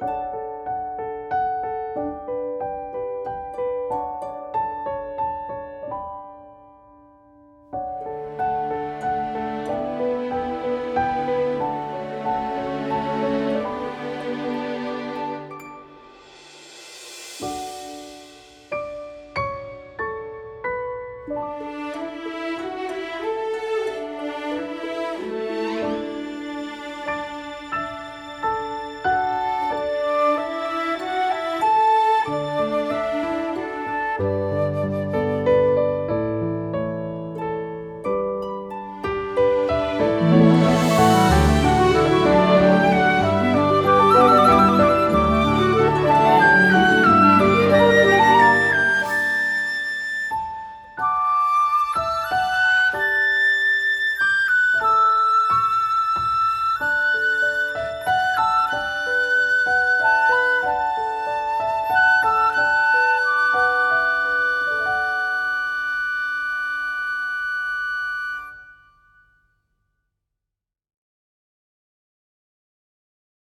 you